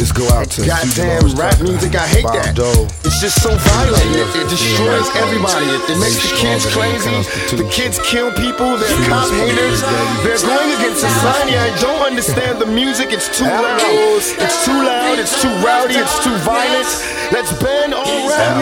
This go out to Goddamn rap music, I hate that. It's just so violent. It, it destroys everybody. It, it makes the kids crazy. The kids kill people. They're cop haters. They're going against society. I don't understand the music. It's too loud. It's too loud. It's too rowdy. It's too violent. Let's ban all rap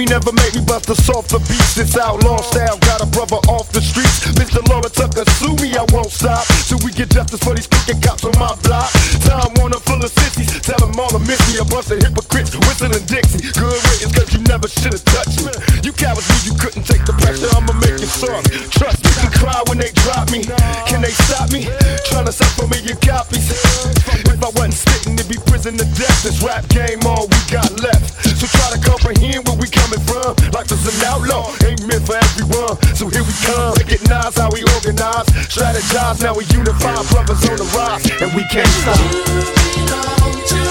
me, never make me bust the softer beats. It's outlaw style. Got a brother off the streets. Mr. Delores Tucker, sue me. I won't stop till we get justice for these crooked cops on my block. Time Warner full of sissies. Tell them all to miss me. A bunch of hypocrites whistling Dixie. Good riddance, cause you never should have touched me. You cowards knew you couldn't take the pressure. I'ma make you soft. Trust me, can cry when they drop me. Can they stop me? Trying to for me your copies. If I wasn't sitting, it'd be prison to death. This rap game, all we got left. So try to comprehend where we coming from. Life is an outlaw, ain't meant for everyone. So here we come, recognize how we organize, strategize. Now we unify, brothers on the rise, and we can't stop.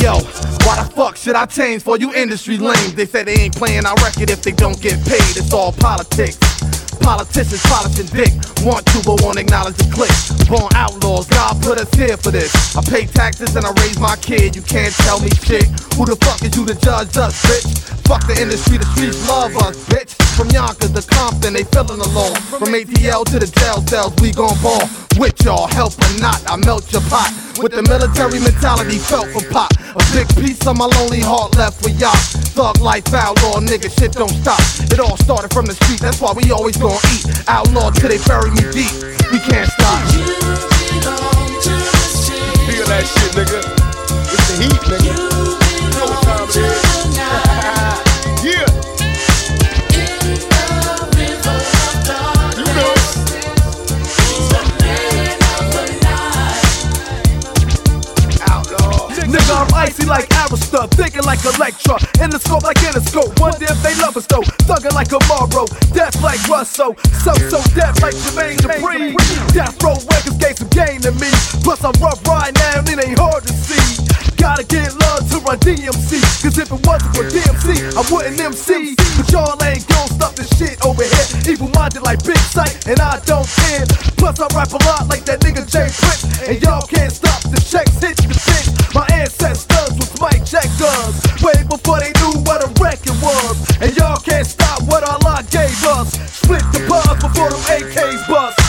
Yo, why the fuck should I change for you industry lames? They say they ain't playing our record if they don't get paid. It's all politics. Politicians polishing dick. Want to, but won't acknowledge the click. Born outlaws, God put us here for this. I pay taxes and I raise my kid. You can't tell me shit. Who the fuck is you to judge us, bitch? Fuck the industry, the streets love us, bitch. From Yonkers to Compton, they feeling along. From ATL to the jail cells, we gon' ball. With y'all, help or not, I melt your pot. With the military mentality felt for pop. A big piece of my lonely heart left for y'all. Thug life, outlaw, nigga, shit don't stop. It all started from the street, that's why we always gon' eat. Outlaw till they bury me deep. We can't stop. Feel that shit, nigga. It's the heat, nigga. Icy like Arista, thinking like Elektra, in the scope like Interscope. Wonder if they love us though, thugging like a Morrow, death like Russo, So So Def like Jermaine Dupri. Death row records gave some gain to me, plus I'm rough right now and it ain't hard to see. Gotta get love to run DMC, cause if it wasn't for DMC, I wouldn't MC. But y'all ain't gon' this shit over here. Evil minded like Big Syke, and I don't care. Plus I rap a lot like that nigga J. Prince, and y'all can't stop the checks hit the bitch. My ancestors was Mike Checkers, way before they knew what a record was. And y'all can't stop what Allah gave us. Split the bars before them AKs bust.